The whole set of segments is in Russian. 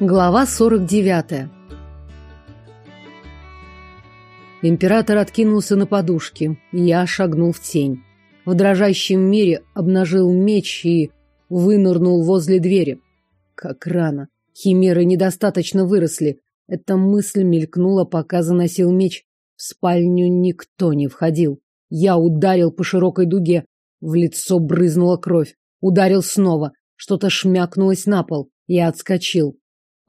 Глава 49. Император откинулся на подушке. Я шагнул в тень. В дрожащем мире обнажил меч и вынырнул возле двери. Как рано. Химеры недостаточно выросли. Эта мысль мелькнула, пока заносил меч. В спальню никто не входил. Я ударил по широкой дуге. В лицо брызнула кровь. Ударил снова. Что-то шмякнулось на пол. Я отскочил.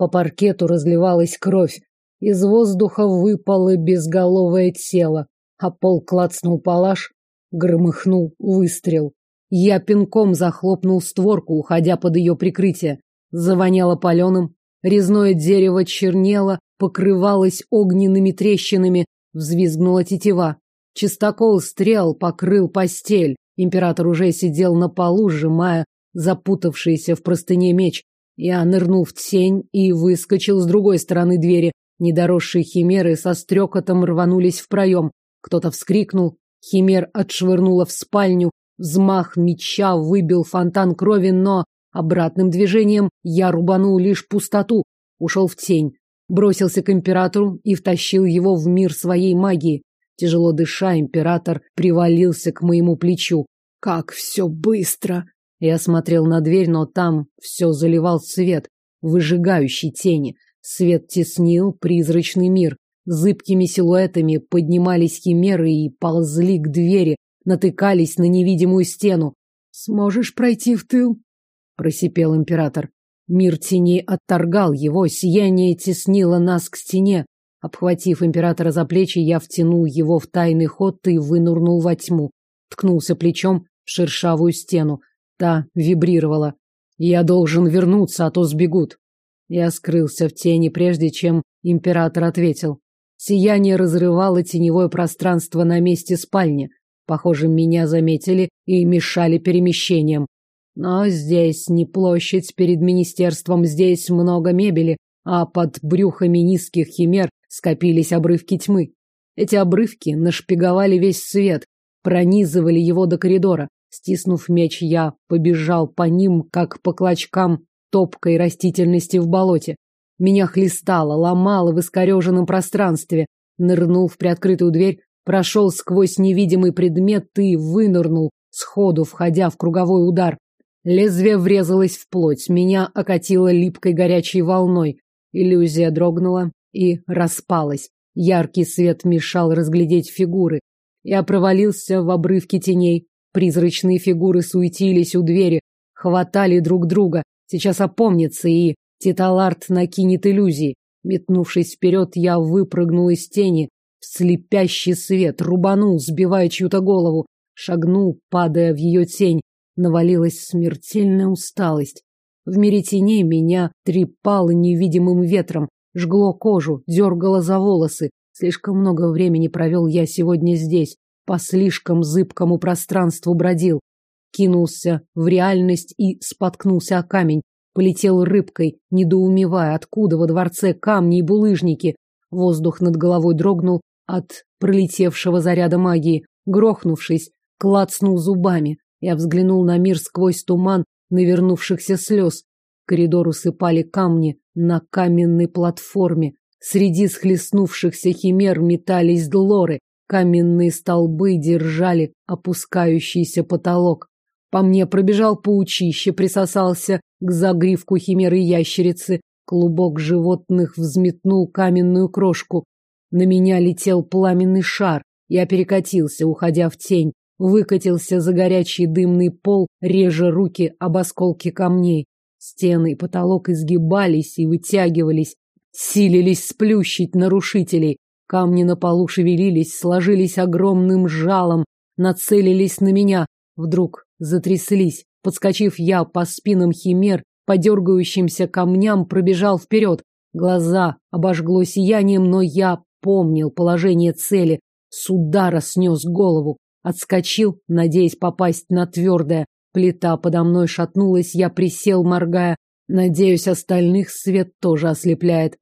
По паркету разливалась кровь. Из воздуха выпало безголовое тело, а пол клацнул палаш, громыхнул выстрел. Я пинком захлопнул створку, уходя под ее прикрытие. Завоняло паленым, резное дерево чернело, покрывалось огненными трещинами, взвизгнула тетива. Чистокол стрел покрыл постель. Император уже сидел на полу, сжимая запутавшийся в простыне меч. Я нырнул в тень и выскочил с другой стороны двери. Недоросшие химеры со стрекотом рванулись в проем. Кто-то вскрикнул. Химер отшвырнула в спальню. Взмах меча выбил фонтан крови, но обратным движением я рубанул лишь пустоту. Ушел в тень. Бросился к императору и втащил его в мир своей магии. Тяжело дыша, император привалился к моему плечу. Как все быстро! Я смотрел на дверь, но там все заливал свет, выжигающий тени. Свет теснил призрачный мир. Зыбкими силуэтами поднимались химеры и ползли к двери, натыкались на невидимую стену. «Сможешь пройти в тыл?» — просипел император. Мир теней отторгал его, сияние теснило нас к стене. Обхватив императора за плечи, я втянул его в тайный ход и вынурнул во тьму. Ткнулся плечом в шершавую стену. Та вибрировала. Я должен вернуться, а то сбегут. Я скрылся в тени, прежде чем император ответил. Сияние разрывало теневое пространство на месте спальни. Похоже, меня заметили и мешали перемещениям. Но здесь не площадь перед министерством, здесь много мебели, а под брюхами низких химер скопились обрывки тьмы. Эти обрывки нашпиговали весь свет, пронизывали его до коридора. Стиснув меч, я побежал по ним, как по клочкам топкой растительности в болоте. Меня хлестало, ломало в искореженном пространстве. Нырнул в приоткрытую дверь, прошел сквозь невидимый предмет и вынырнул, сходу входя в круговой удар. Лезвие врезалось в плоть, меня окатило липкой горячей волной. Иллюзия дрогнула и распалась. Яркий свет мешал разглядеть фигуры. Я провалился в обрывки теней, Призрачные фигуры суетились у двери, хватали друг друга. Сейчас опомнится и Титаларт накинет иллюзии. Метнувшись вперед, я выпрыгнул из тени в слепящий свет, рубанул, сбивая чью-то голову, шагнул, падая в ее тень. Навалилась смертельная усталость. В мире теней меня трепало невидимым ветром, жгло кожу, дергало за волосы. Слишком много времени провел я сегодня здесь, по слишком зыбкому пространству бродил, кинулся в реальность и споткнулся о камень, полетел рыбкой, недоумевая, откуда во дворце камни и булыжники. Воздух над головой дрогнул от пролетевшего заряда магии. Грохнувшись, клацнул зубами. Я взглянул на мир сквозь туман навернувшихся слез. Коридор усыпали камни на каменной платформе. Среди схлестнувшихся химер метались длоры, Каменные столбы держали опускающийся потолок. По мне пробежал паучище, присосался к загривку химеры ящерицы. Клубок животных взметнул каменную крошку. На меня летел пламенный шар. Я перекатился, уходя в тень. Выкатился за горячий дымный пол, реже руки об осколки камней. Стены и потолок изгибались и вытягивались, силились сплющить нарушителей. Камни на полу шевелились, сложились огромным жалом, нацелились на меня. Вдруг затряслись. Подскочив я по спинам химер, по дергающимся камням пробежал вперед. Глаза обожгло сиянием, но я помнил положение цели. С удара снес голову. Отскочил, надеясь попасть на твердое. Плита подо мной шатнулась, я присел, моргая. Надеюсь, остальных свет тоже ослепляет.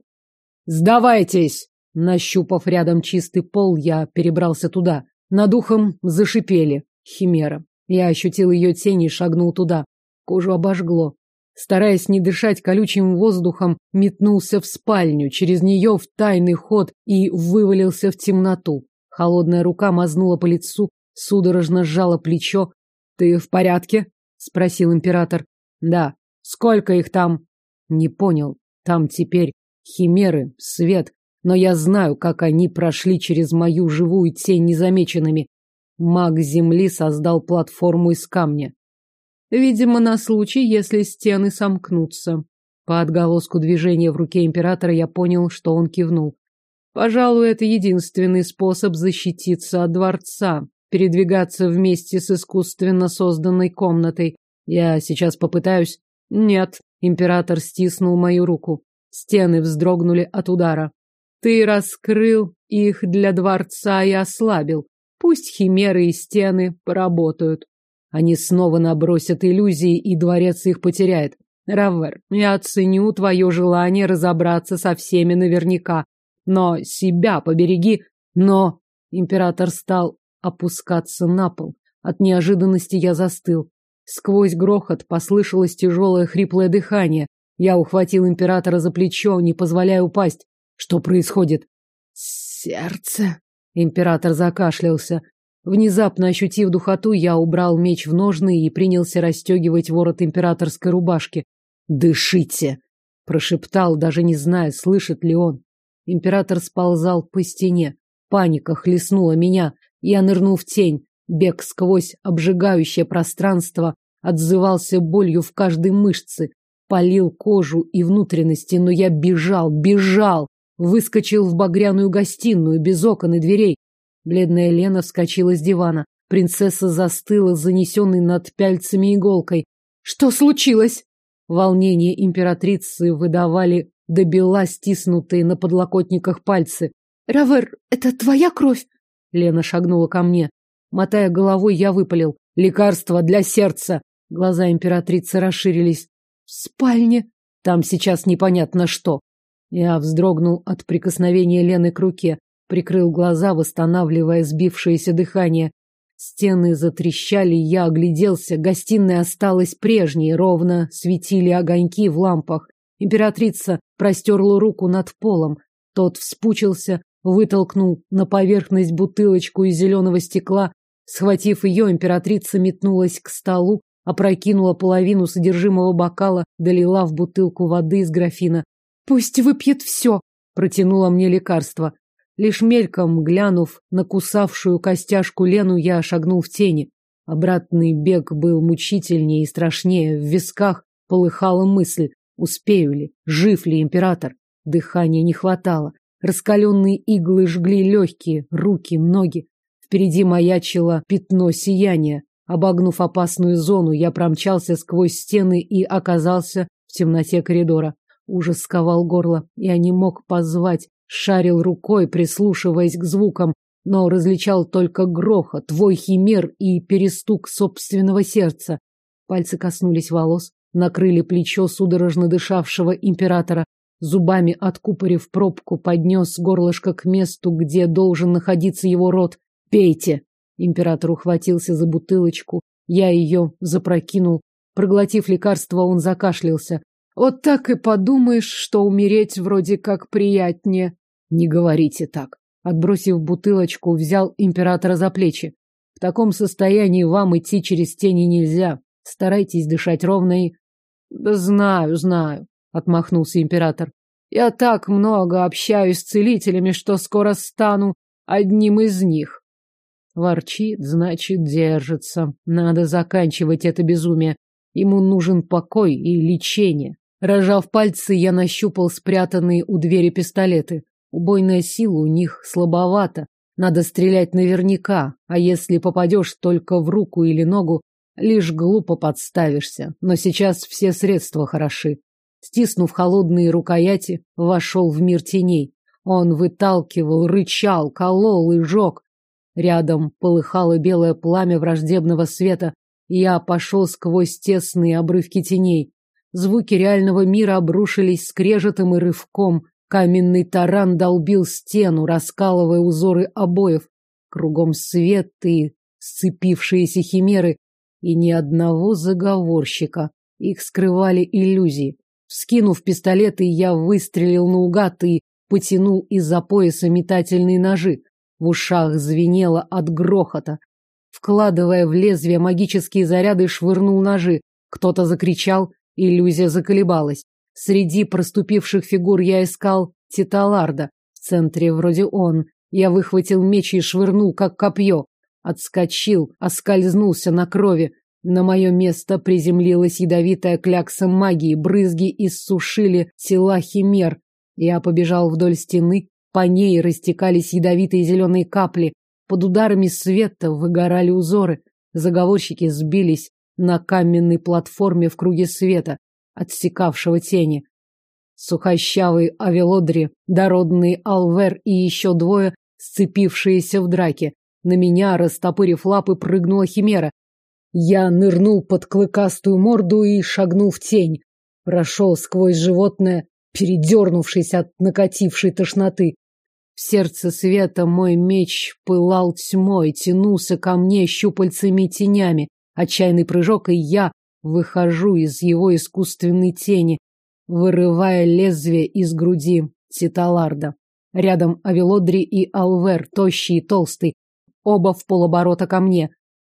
«Сдавайтесь!» Нащупав рядом чистый пол, я перебрался туда. Над ухом зашипели. Химера. Я ощутил ее тень и шагнул туда. Кожу обожгло. стараясь не дышать колючим воздухом, метнулся в спальню, через нее в тайный ход и вывалился в темноту. Холодная рука мазнула по лицу, судорожно сжала плечо. «Ты в порядке?» — спросил император. «Да. Сколько их там?» «Не понял. Там теперь химеры, свет, но я знаю, как они прошли через мою живую тень незамеченными. Маг Земли создал платформу из камня. Видимо, на случай, если стены сомкнутся. По отголоску движения в руке императора я понял, что он кивнул. Пожалуй, это единственный способ защититься от дворца, передвигаться вместе с искусственно созданной комнатой. Я сейчас попытаюсь. Нет, император стиснул мою руку. Стены вздрогнули от удара. Ты раскрыл их для дворца и ослабил. Пусть химеры и стены поработают. Они снова набросят иллюзии, и дворец их потеряет. Равер, я оценю твое желание разобраться со всеми наверняка. Но себя побереги. Но... Император стал опускаться на пол. От неожиданности я застыл. Сквозь грохот послышалось тяжелое хриплое дыхание. Я ухватил императора за плечо, не позволяя упасть. Что происходит? Сердце. Император закашлялся. Внезапно ощутив духоту, я убрал меч в ножны и принялся расстегивать ворот императорской рубашки. «Дышите!» — прошептал, даже не зная, слышит ли он. Император сползал по стене. Паника хлестнула меня. Я нырнул в тень. Бег сквозь обжигающее пространство отзывался болью в каждой мышце, палил кожу и внутренности, но я бежал, бежал, выскочил в багряную гостиную без окон и дверей. Бледная Лена вскочила с дивана. Принцесса застыла, занесенной над пяльцами иголкой. Что случилось? Волнение императрицы выдавали до бела стиснутые на подлокотниках пальцы. Равер, это твоя кровь? Лена шагнула ко мне. Мотая головой, я выпалил. Лекарство для сердца. Глаза императрицы расширились. В спальне. Там сейчас непонятно что. Я вздрогнул от прикосновения Лены к руке, прикрыл глаза, восстанавливая сбившееся дыхание. Стены затрещали, я огляделся, гостиная осталась прежней, ровно светили огоньки в лампах. Императрица простерла руку над полом. Тот вспучился, вытолкнул на поверхность бутылочку из зеленого стекла. Схватив ее, императрица метнулась к столу, опрокинула половину содержимого бокала, долила в бутылку воды из графина. Пусть выпьет все, протянула мне лекарство. Лишь мельком глянув на кусавшую костяшку Лену, я шагнул в тени. Обратный бег был мучительнее и страшнее. В висках полыхала мысль, успею ли, жив ли император. Дыхания не хватало. Раскаленные иглы жгли легкие, руки, ноги. Впереди маячило пятно сияния. Обогнув опасную зону, я промчался сквозь стены и оказался в темноте коридора. Ужас сковал горло. Я не мог позвать, шарил рукой, прислушиваясь к звукам, но различал только грохот, твой химер и перестук собственного сердца. Пальцы коснулись волос, накрыли плечо судорожно дышавшего императора, зубами откупорив пробку, поднес горлышко к месту, где должен находиться его рот. «Пейте!» Император ухватился за бутылочку, я ее запрокинул. Проглотив лекарство, он закашлялся. Вот так и подумаешь, что умереть вроде как приятнее. Не говорите так. Отбросив бутылочку, взял императора за плечи. В таком состоянии вам идти через тени нельзя. Старайтесь дышать ровно и... Да знаю, знаю, отмахнулся император. Я так много общаюсь с целителями, что скоро стану одним из них. Ворчит, значит, держится. Надо заканчивать это безумие. Ему нужен покой и лечение. Рожав пальцы, я нащупал спрятанные у двери пистолеты. Убойная сила у них слабовата. Надо стрелять наверняка, а если попадешь только в руку или ногу, лишь глупо подставишься. Но сейчас все средства хороши. Стиснув холодные рукояти, вошел в мир теней. Он выталкивал, рычал, колол и жег. Рядом полыхало белое пламя враждебного света, и я пошел сквозь тесные обрывки теней. Звуки реального мира обрушились скрежетом и рывком. Каменный таран долбил стену, раскалывая узоры обоев. Кругом свет и сцепившиеся химеры, и ни одного заговорщика. Их скрывали иллюзии. Вскинув пистолет, я выстрелил наугад и потянул из-за пояса метательные ножи. В ушах звенело от грохота. Вкладывая в лезвие магические заряды, швырнул ножи. Кто-то закричал, иллюзия заколебалась. Среди проступивших фигур я искал Титаларда. В центре вроде он. Я выхватил меч и швырнул, как копье. Отскочил, оскользнулся на крови. На мое место приземлилась ядовитая клякса магии, брызги иссушили тела химер. Я побежал вдоль стены, по ней растекались ядовитые зеленые капли, под ударами света выгорали узоры. Заговорщики сбились на каменной платформе в круге света, отсекавшего тени. Сухощавый Авелодри, дородный Алвер и еще двое, сцепившиеся в драке. На меня, растопырив лапы, прыгнула химера. Я нырнул под клыкастую морду и шагнул в тень. Прошел сквозь животное, передернувшись от накатившей тошноты. В сердце света мой меч пылал тьмой, тянулся ко мне щупальцами-тенями. Отчаянный прыжок, и я выхожу из его искусственной тени, вырывая лезвие из груди Титаларда. Рядом Авелодри и Алвер, тощий и толстый, оба в полоборота ко мне.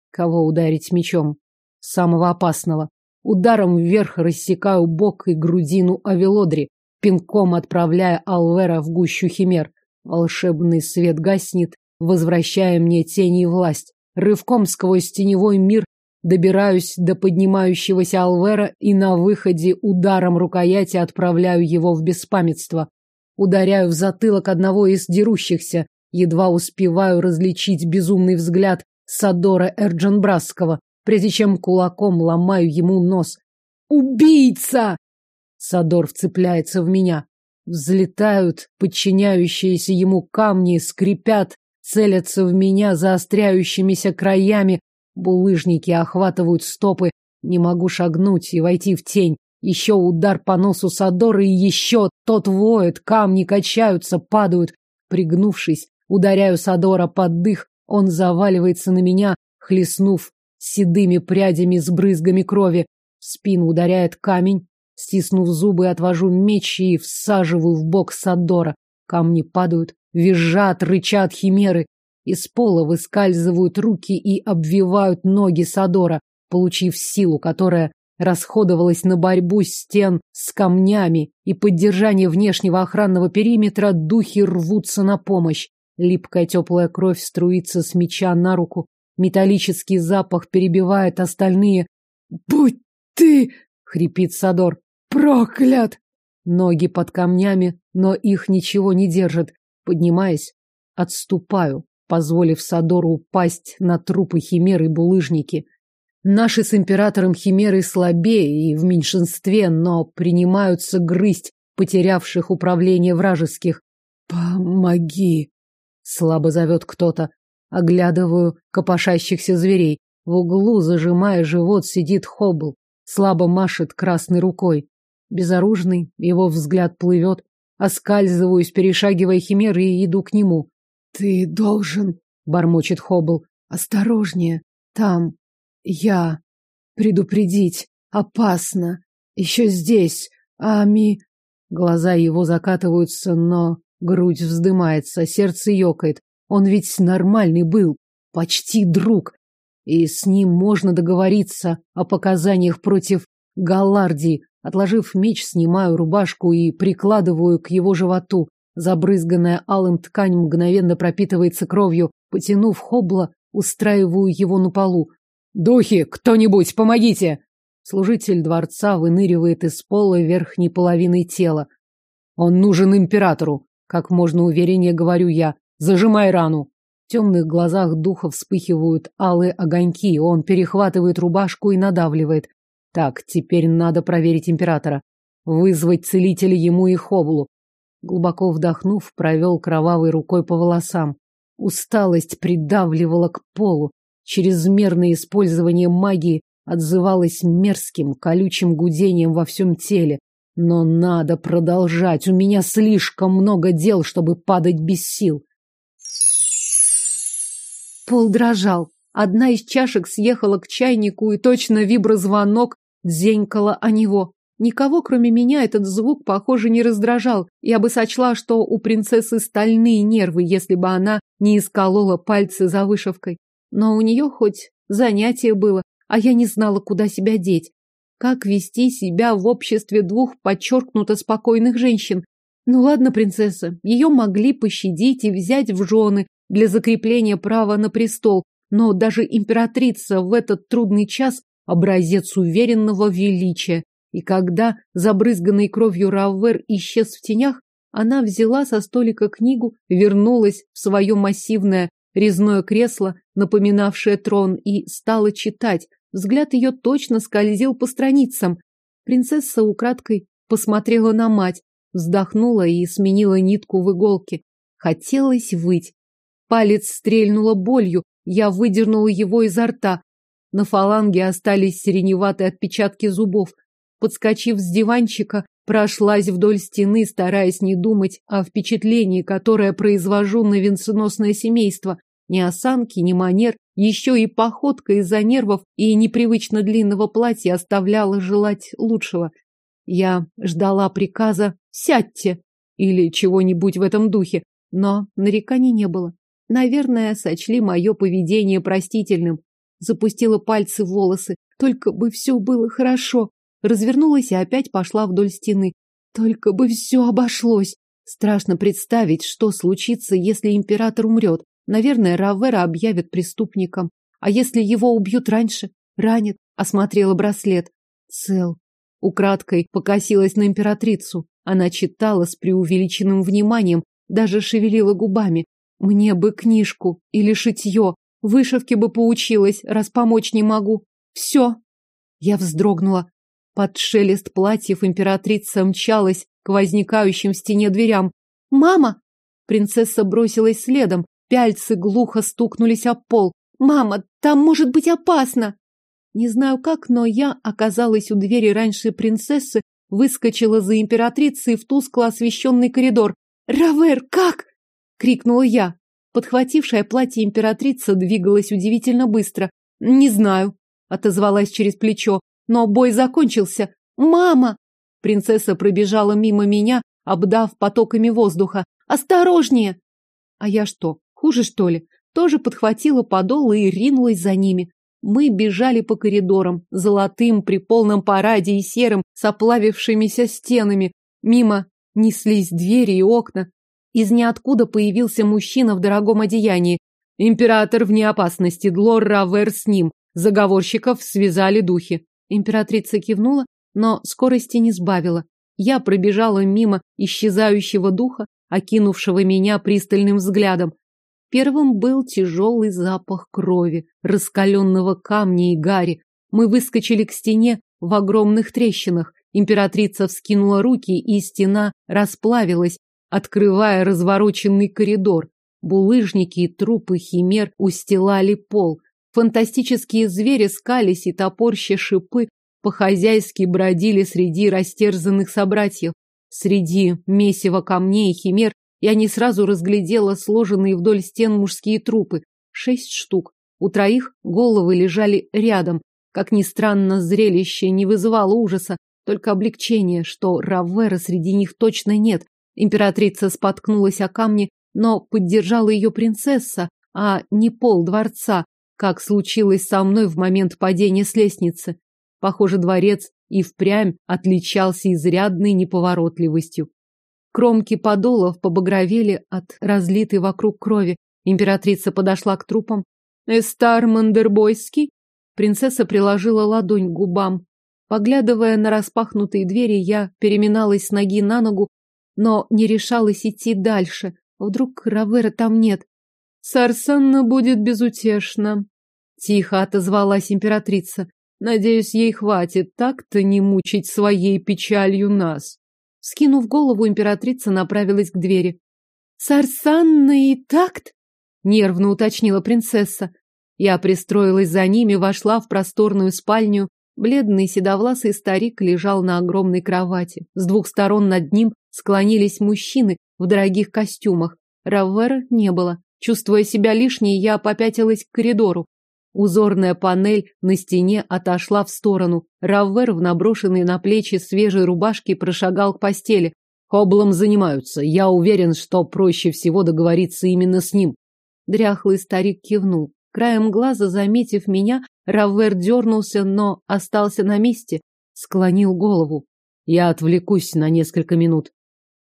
Кого ударить мечом? Самого опасного. Ударом вверх рассекаю бок и грудину Авелодри, пинком отправляя Алвера в гущу химер. Волшебный свет гаснет, возвращая мне тени и власть. Рывком сквозь теневой мир добираюсь до поднимающегося Алвера и на выходе ударом рукояти отправляю его в беспамятство. Ударяю в затылок одного из дерущихся, едва успеваю различить безумный взгляд Садора Эрджанбрасского, прежде чем кулаком ломаю ему нос. «Убийца!» Садор вцепляется в меня. Взлетают подчиняющиеся ему камни, скрипят, целятся в меня заостряющимися краями. Булыжники охватывают стопы. Не могу шагнуть и войти в тень. Еще удар по носу Садора и еще тот воет, камни качаются, падают. Пригнувшись, ударяю Садора под дых, он заваливается на меня, хлестнув седыми прядями с брызгами крови. В спину ударяет камень, Стиснув зубы, отвожу меч и всаживаю в бок Садора. Камни падают, визжат, рычат химеры. Из пола выскальзывают руки и обвивают ноги Садора, получив силу, которая расходовалась на борьбу стен с камнями и поддержание внешнего охранного периметра, духи рвутся на помощь. Липкая теплая кровь струится с меча на руку. Металлический запах перебивает остальные. «Будь ты!» — хрипит Садор. Проклят! Ноги под камнями, но их ничего не держит. Поднимаясь, отступаю, позволив Садору упасть на трупы химеры и булыжники. Наши с императором химеры слабее и в меньшинстве, но принимаются грызть потерявших управление вражеских. «Помоги!» — слабо зовет кто-то. Оглядываю копошащихся зверей. В углу, зажимая живот, сидит Хоббл. Слабо машет красной рукой. Безоружный, его взгляд плывет. Оскальзываюсь, перешагивая химеры, и иду к нему. «Ты должен...» — бормочет Хоббл. «Осторожнее. Там. Я. Предупредить. Опасно. Еще здесь. Ами...» Глаза его закатываются, но грудь вздымается, сердце ёкает. Он ведь нормальный был, почти друг. И с ним можно договориться о показаниях против Галлардии. Отложив меч, снимаю рубашку и прикладываю к его животу. Забрызганная алым ткань мгновенно пропитывается кровью. Потянув хобла, устраиваю его на полу. «Духи, кто-нибудь, помогите!» Служитель дворца выныривает из пола верхней половины тела. «Он нужен императору!» Как можно увереннее говорю я. «Зажимай рану!» В темных глазах духа вспыхивают алые огоньки. Он перехватывает рубашку и надавливает. Так, теперь надо проверить императора. Вызвать целителя ему и Ховлу. Глубоко вдохнув, провел кровавой рукой по волосам. Усталость придавливала к полу. Чрезмерное использование магии отзывалось мерзким, колючим гудением во всем теле. Но надо продолжать. У меня слишком много дел, чтобы падать без сил. Пол дрожал. Одна из чашек съехала к чайнику, и точно виброзвонок дзенькала о него. Никого, кроме меня, этот звук, похоже, не раздражал. Я бы сочла, что у принцессы стальные нервы, если бы она не исколола пальцы за вышивкой. Но у нее хоть занятие было, а я не знала, куда себя деть. Как вести себя в обществе двух подчеркнуто спокойных женщин? Ну ладно, принцесса, ее могли пощадить и взять в жены для закрепления права на престол, но даже императрица в этот трудный час образец уверенного величия. И когда забрызганный кровью Раввер исчез в тенях, она взяла со столика книгу, вернулась в свое массивное резное кресло, напоминавшее трон, и стала читать. Взгляд ее точно скользил по страницам. Принцесса украдкой посмотрела на мать, вздохнула и сменила нитку в иголке. Хотелось выть. Палец стрельнула болью, я выдернула его изо рта. На фаланге остались сиреневатые отпечатки зубов. Подскочив с диванчика, прошлась вдоль стены, стараясь не думать о впечатлении, которое произвожу на венценосное семейство. Ни осанки, ни манер, еще и походка из-за нервов и непривычно длинного платья оставляла желать лучшего. Я ждала приказа «сядьте» или чего-нибудь в этом духе, но нареканий не было. Наверное, сочли мое поведение простительным. Запустила пальцы в волосы, только бы все было хорошо развернулась и опять пошла вдоль стены. Только бы все обошлось. Страшно представить, что случится, если император умрет. Наверное, Равера объявят преступником. А если его убьют раньше? Ранят. Осмотрела браслет. Цел. Украдкой покосилась на императрицу. Она читала с преувеличенным вниманием, даже шевелила губами. Мне бы книжку или шитье. Вышивки бы поучилась, раз помочь не могу. Все. Я вздрогнула. Под шелест платьев императрица мчалась к возникающим в стене дверям. «Мама!» Принцесса бросилась следом. Пяльцы глухо стукнулись о пол. «Мама, там может быть опасно!» Не знаю как, но я оказалась у двери раньше принцессы, выскочила за императрицей в тускло освещенный коридор. «Равер, как?» — крикнула я. Подхватившая платье императрица двигалась удивительно быстро. «Не знаю», — отозвалась через плечо но бой закончился. «Мама!» Принцесса пробежала мимо меня, обдав потоками воздуха. «Осторожнее!» А я что, хуже что ли? Тоже подхватила подол и ринулась за ними. Мы бежали по коридорам, золотым при полном параде и серым, с оплавившимися стенами. Мимо неслись двери и окна. Из ниоткуда появился мужчина в дорогом одеянии. Император вне опасности, Длор Равер с ним. Заговорщиков связали духи. Императрица кивнула, но скорости не сбавила. Я пробежала мимо исчезающего духа, окинувшего меня пристальным взглядом. Первым был тяжелый запах крови, раскаленного камня и гари. Мы выскочили к стене в огромных трещинах. Императрица вскинула руки, и стена расплавилась, открывая развороченный коридор. Булыжники и трупы химер устилали пол. Фантастические звери скались и топорща шипы по-хозяйски бродили среди растерзанных собратьев. Среди месива камней и химер я не сразу разглядела сложенные вдоль стен мужские трупы. Шесть штук. У троих головы лежали рядом. Как ни странно, зрелище не вызывало ужаса, только облегчение, что Раввера среди них точно нет. Императрица споткнулась о камни, но поддержала ее принцесса, а не пол дворца, как случилось со мной в момент падения с лестницы. Похоже, дворец и впрямь отличался изрядной неповоротливостью. Кромки подолов побагровели от разлитой вокруг крови. Императрица подошла к трупам. «Эстар Мандербойский?» Принцесса приложила ладонь к губам. Поглядывая на распахнутые двери, я переминалась с ноги на ногу, но не решалась идти дальше. Вдруг Равера там нет. Сарсанна будет безутешна, Тихо отозвалась императрица. Надеюсь, ей хватит так-то не мучить своей печалью нас. Скинув голову, императрица направилась к двери. «Сарсанна и такт?» — нервно уточнила принцесса. Я пристроилась за ними, вошла в просторную спальню. Бледный седовласый старик лежал на огромной кровати. С двух сторон над ним склонились мужчины в дорогих костюмах. Раввера не было. Чувствуя себя лишней, я попятилась к коридору. Узорная панель на стене отошла в сторону. Раввер в наброшенной на плечи свежей рубашке прошагал к постели. Хоблом занимаются. Я уверен, что проще всего договориться именно с ним. Дряхлый старик кивнул. Краем глаза, заметив меня, Раввер дернулся, но остался на месте, склонил голову. Я отвлекусь на несколько минут.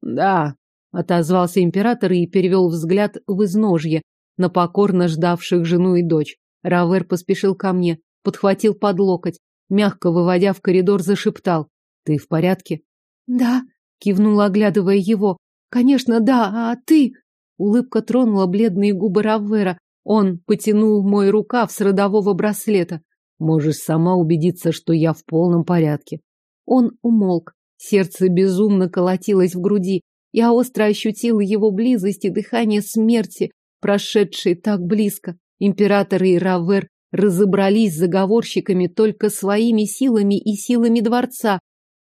Да, отозвался император и перевел взгляд в изножье на покорно ждавших жену и дочь. Равер поспешил ко мне, подхватил под локоть, мягко выводя в коридор, зашептал. «Ты в порядке?» «Да», — кивнула, оглядывая его. «Конечно, да, а ты?» Улыбка тронула бледные губы Раввера. Он потянул мой рукав с родового браслета. «Можешь сама убедиться, что я в полном порядке». Он умолк. Сердце безумно колотилось в груди. Я остро ощутила его близость и дыхание смерти, прошедшей так близко. Император и Равер разобрались с заговорщиками только своими силами и силами дворца.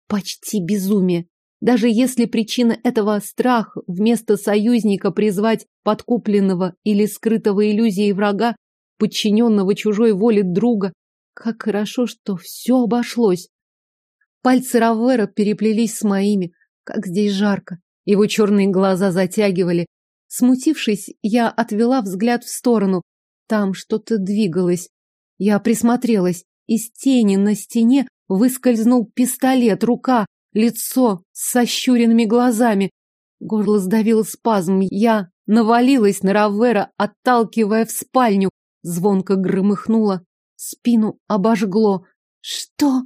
Почти безумие. Даже если причина этого страх, вместо союзника призвать подкупленного или скрытого иллюзией врага, подчиненного чужой воле друга, как хорошо, что все обошлось. Пальцы Равера переплелись с моими, как здесь жарко. Его черные глаза затягивали. Смутившись, я отвела взгляд в сторону, там что-то двигалось. Я присмотрелась. Из тени на стене выскользнул пистолет, рука, лицо с сощуренными глазами. Горло сдавило спазм. Я навалилась на Равера, отталкивая в спальню. Звонко громыхнуло. Спину обожгло. «Что?»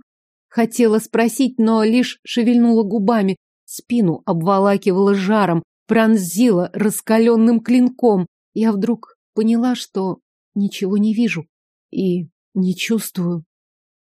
Хотела спросить, но лишь шевельнула губами. Спину обволакивала жаром, пронзила раскаленным клинком. Я вдруг поняла, что Ничего не вижу и не чувствую.